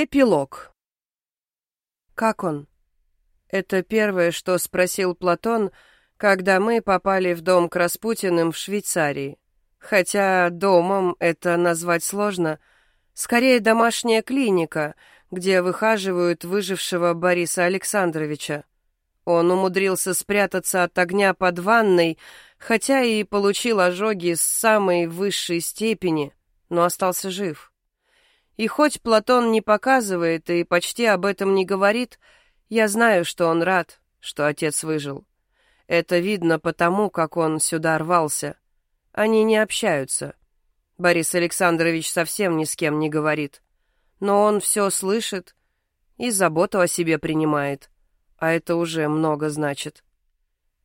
Эпилог. Как он? Это первое, что спросил Платон, когда мы попали в дом к Распутиным в Швейцарии. Хотя домом это назвать сложно. Скорее, домашняя клиника, где выхаживают выжившего Бориса Александровича. Он умудрился спрятаться от огня под ванной, хотя и получил ожоги с самой высшей степени, но остался жив. И хоть Платон не показывает и почти об этом не говорит, я знаю, что он рад, что отец выжил. Это видно потому, как он сюда рвался. Они не общаются. Борис Александрович совсем ни с кем не говорит. Но он все слышит и заботу о себе принимает. А это уже много значит.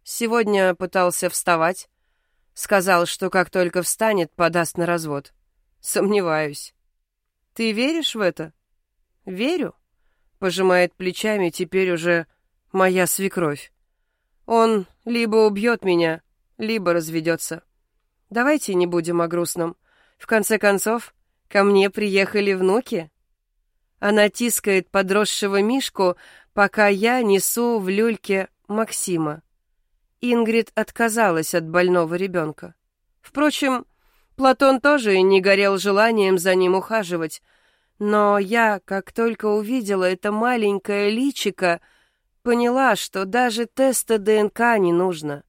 Сегодня пытался вставать. Сказал, что как только встанет, подаст на развод. Сомневаюсь. Ты веришь в это? Верю, пожимает плечами теперь уже моя свекровь. Он либо убьет меня, либо разведется. Давайте не будем о грустном. В конце концов, ко мне приехали внуки. Она тискает подросшего Мишку, пока я несу в люльке Максима. Ингрид отказалась от больного ребенка. Впрочем, Платон тоже не горел желанием за ним ухаживать, но я, как только увидела это маленькое личико, поняла, что даже теста ДНК не нужно,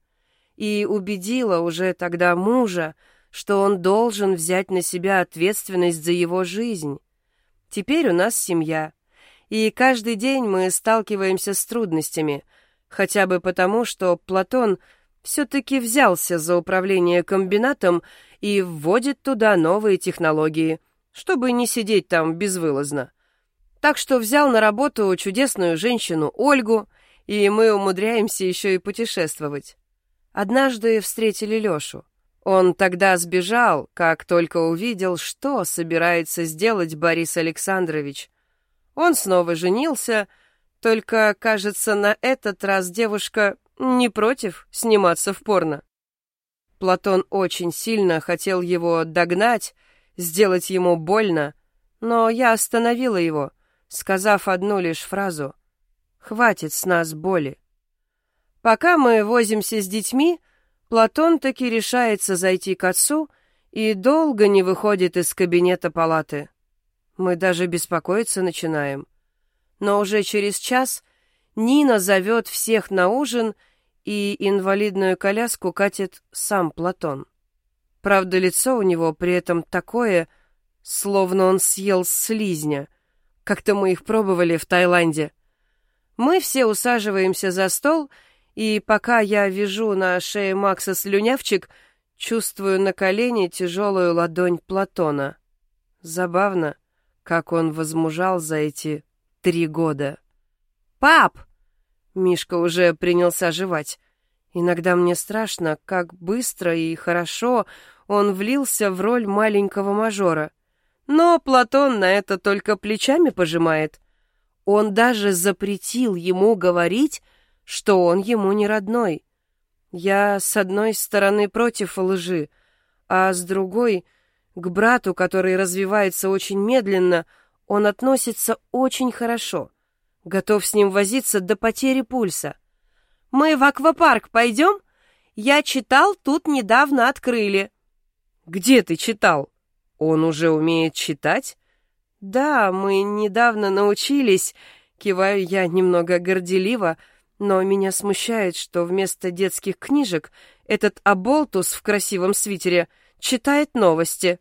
и убедила уже тогда мужа, что он должен взять на себя ответственность за его жизнь. Теперь у нас семья, и каждый день мы сталкиваемся с трудностями, хотя бы потому, что Платон все-таки взялся за управление комбинатом и вводит туда новые технологии, чтобы не сидеть там безвылазно. Так что взял на работу чудесную женщину Ольгу, и мы умудряемся еще и путешествовать. Однажды встретили Лешу. Он тогда сбежал, как только увидел, что собирается сделать Борис Александрович. Он снова женился, только, кажется, на этот раз девушка не против сниматься в порно. Платон очень сильно хотел его догнать, сделать ему больно, но я остановила его, сказав одну лишь фразу «Хватит с нас боли». Пока мы возимся с детьми, Платон таки решается зайти к отцу и долго не выходит из кабинета палаты. Мы даже беспокоиться начинаем. Но уже через час Нина зовет всех на ужин, и инвалидную коляску катит сам Платон. Правда, лицо у него при этом такое, словно он съел слизня. Как-то мы их пробовали в Таиланде. Мы все усаживаемся за стол, и пока я вяжу на шее Макса слюнявчик, чувствую на колене тяжелую ладонь Платона. Забавно, как он возмужал за эти три года. «Пап!» Мишка уже принялся жевать. Иногда мне страшно, как быстро и хорошо он влился в роль маленького мажора. Но Платон на это только плечами пожимает. Он даже запретил ему говорить, что он ему не родной. Я, с одной стороны, против лжи, а с другой, к брату, который развивается очень медленно, он относится очень хорошо — Готов с ним возиться до потери пульса. «Мы в аквапарк пойдем? Я читал, тут недавно открыли». «Где ты читал? Он уже умеет читать?» «Да, мы недавно научились», — киваю я немного горделиво, но меня смущает, что вместо детских книжек этот оболтус в красивом свитере читает новости.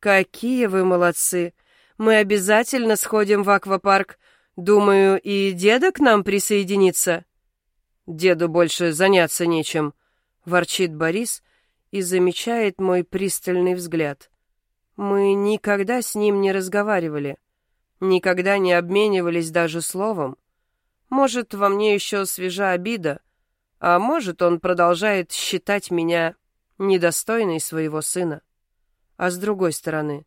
«Какие вы молодцы! Мы обязательно сходим в аквапарк. Думаю, и деда к нам присоединится. Деду больше заняться нечем, ворчит Борис и замечает мой пристальный взгляд. Мы никогда с ним не разговаривали, никогда не обменивались даже словом. Может, во мне еще свежа обида, а может, он продолжает считать меня недостойной своего сына. А с другой стороны,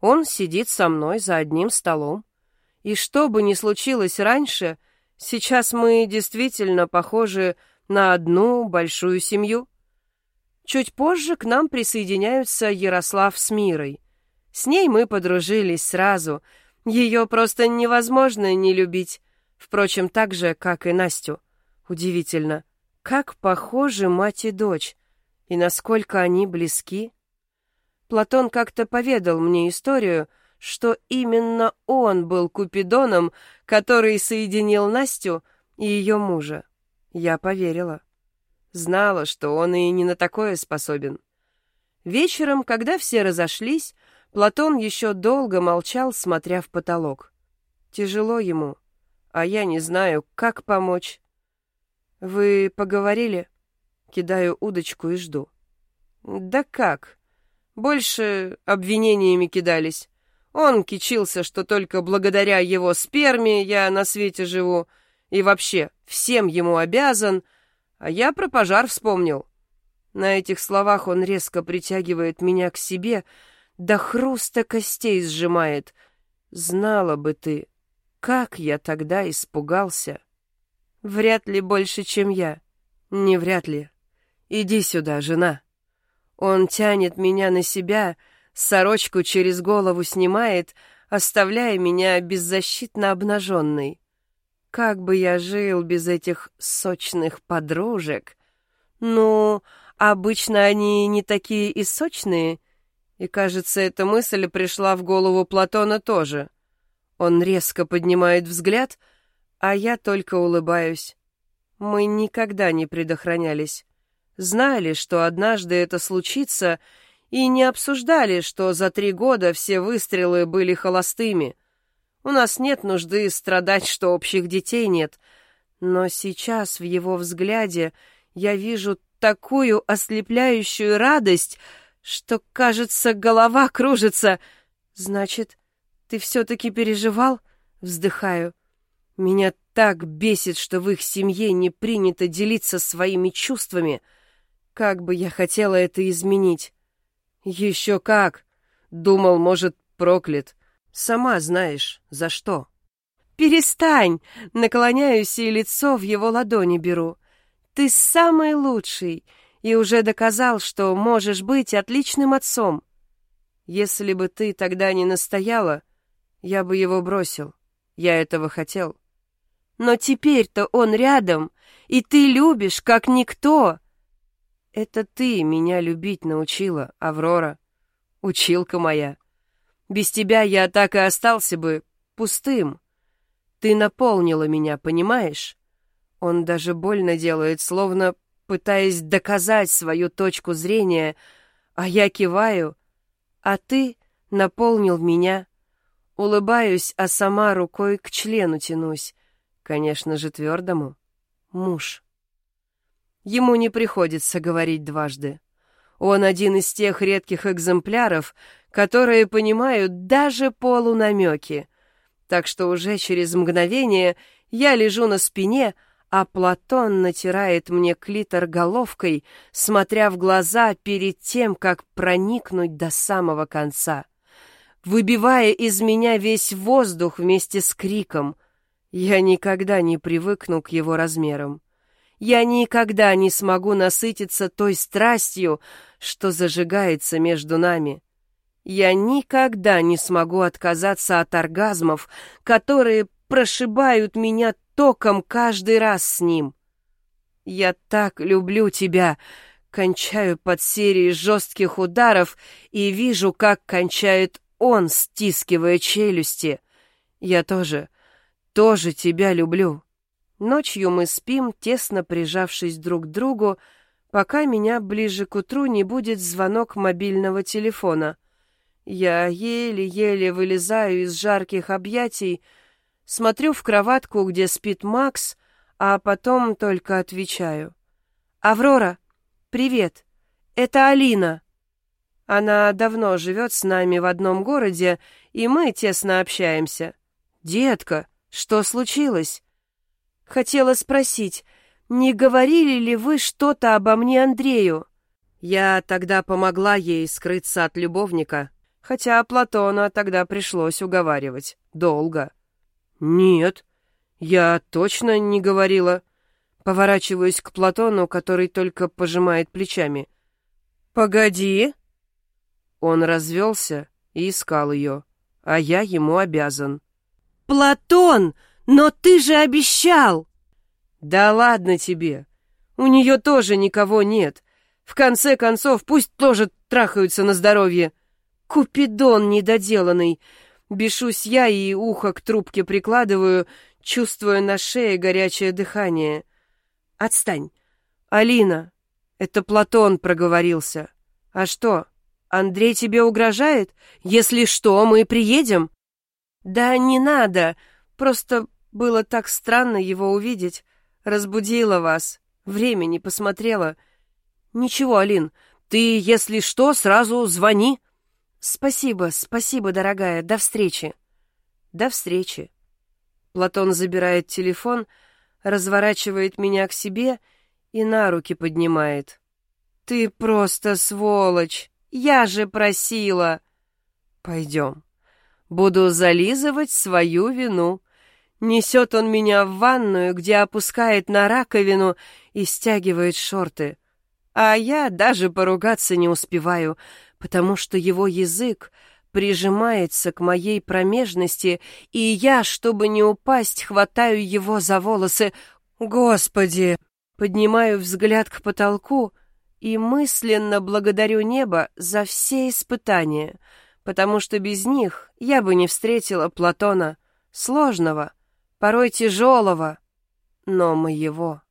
он сидит со мной за одним столом, и что бы ни случилось раньше, сейчас мы действительно похожи на одну большую семью. Чуть позже к нам присоединяются Ярослав с Мирой. С ней мы подружились сразу, Ее просто невозможно не любить. Впрочем, так же, как и Настю. Удивительно, как похожи мать и дочь, и насколько они близки. Платон как-то поведал мне историю, что именно он был Купидоном, который соединил Настю и ее мужа. Я поверила. Знала, что он и не на такое способен. Вечером, когда все разошлись, Платон еще долго молчал, смотря в потолок. Тяжело ему, а я не знаю, как помочь. «Вы поговорили?» Кидаю удочку и жду. «Да как?» Больше обвинениями кидались. Он кичился, что только благодаря его сперме я на свете живу, и вообще всем ему обязан, а я про пожар вспомнил. На этих словах он резко притягивает меня к себе, до хруста костей сжимает. Знала бы ты, как я тогда испугался. Вряд ли больше, чем я. Не вряд ли. Иди сюда, жена. Он тянет меня на себя, сорочку через голову снимает, оставляя меня беззащитно обнаженной. Как бы я жил без этих сочных подружек? Ну, обычно они не такие и сочные, и, кажется, эта мысль пришла в голову Платона тоже. Он резко поднимает взгляд, а я только улыбаюсь. Мы никогда не предохранялись. Знали, что однажды это случится, и не обсуждали, что за три года все выстрелы были холостыми. У нас нет нужды страдать, что общих детей нет. Но сейчас в его взгляде я вижу такую ослепляющую радость, что, кажется, голова кружится. Значит, ты все-таки переживал? Вздыхаю. Меня так бесит, что в их семье не принято делиться своими чувствами — как бы я хотела это изменить. Еще как. Думал, может, проклят. Сама знаешь, за что. Перестань! Наклоняюсь и лицо в его ладони беру. Ты самый лучший и уже доказал, что можешь быть отличным отцом. Если бы ты тогда не настояла, я бы его бросил. Я этого хотел. Но теперь-то он рядом, и ты любишь, как никто. Это ты меня любить научила, Аврора. Училка моя. Без тебя я так и остался бы пустым. Ты наполнила меня, понимаешь? Он даже больно делает, словно пытаясь доказать свою точку зрения, а я киваю, а ты наполнил меня. Улыбаюсь, а сама рукой к члену тянусь. Конечно же, твердому. Муж. Ему не приходится говорить дважды. Он один из тех редких экземпляров, которые понимают даже полунамеки. Так что уже через мгновение я лежу на спине, а Платон натирает мне клитор головкой, смотря в глаза перед тем, как проникнуть до самого конца. Выбивая из меня весь воздух вместе с криком, я никогда не привыкну к его размерам я никогда не смогу насытиться той страстью, что зажигается между нами. Я никогда не смогу отказаться от оргазмов, которые прошибают меня током каждый раз с ним. Я так люблю тебя, кончаю под серией жестких ударов и вижу, как кончает он, стискивая челюсти. Я тоже, тоже тебя люблю. Ночью мы спим, тесно прижавшись друг к другу, пока меня ближе к утру не будет звонок мобильного телефона. Я еле-еле вылезаю из жарких объятий, смотрю в кроватку, где спит Макс, а потом только отвечаю. «Аврора, привет, это Алина». Она давно живет с нами в одном городе, и мы тесно общаемся. «Детка, что случилось?» Хотела спросить, не говорили ли вы что-то обо мне Андрею? Я тогда помогла ей скрыться от любовника, хотя Платона тогда пришлось уговаривать. Долго. Нет, я точно не говорила. Поворачиваюсь к Платону, который только пожимает плечами. Погоди. Он развелся и искал ее. а я ему обязан. «Платон, но ты же обещал!» «Да ладно тебе! У нее тоже никого нет. В конце концов, пусть тоже трахаются на здоровье. Купидон недоделанный!» Бешусь я и ухо к трубке прикладываю, чувствуя на шее горячее дыхание. «Отстань! Алина, это Платон проговорился. А что, Андрей тебе угрожает? Если что, мы приедем?» «Да не надо, просто было так странно его увидеть. Разбудила вас, время не посмотрела. Ничего, Алин, ты, если что, сразу звони». «Спасибо, спасибо, дорогая, до встречи». «До встречи». Платон забирает телефон, разворачивает меня к себе и на руки поднимает. «Ты просто сволочь! Я же просила!» «Пойдем. Буду зализывать свою вину». Несет он меня в ванную, где опускает на раковину и стягивает шорты. А я даже поругаться не успеваю, потому что его язык прижимается к моей промежности, и я, чтобы не упасть, хватаю его за волосы. Господи! Поднимаю взгляд к потолку и мысленно благодарю небо за все испытания, потому что без них я бы не встретила Платона, сложного, порой тяжелого, но моего.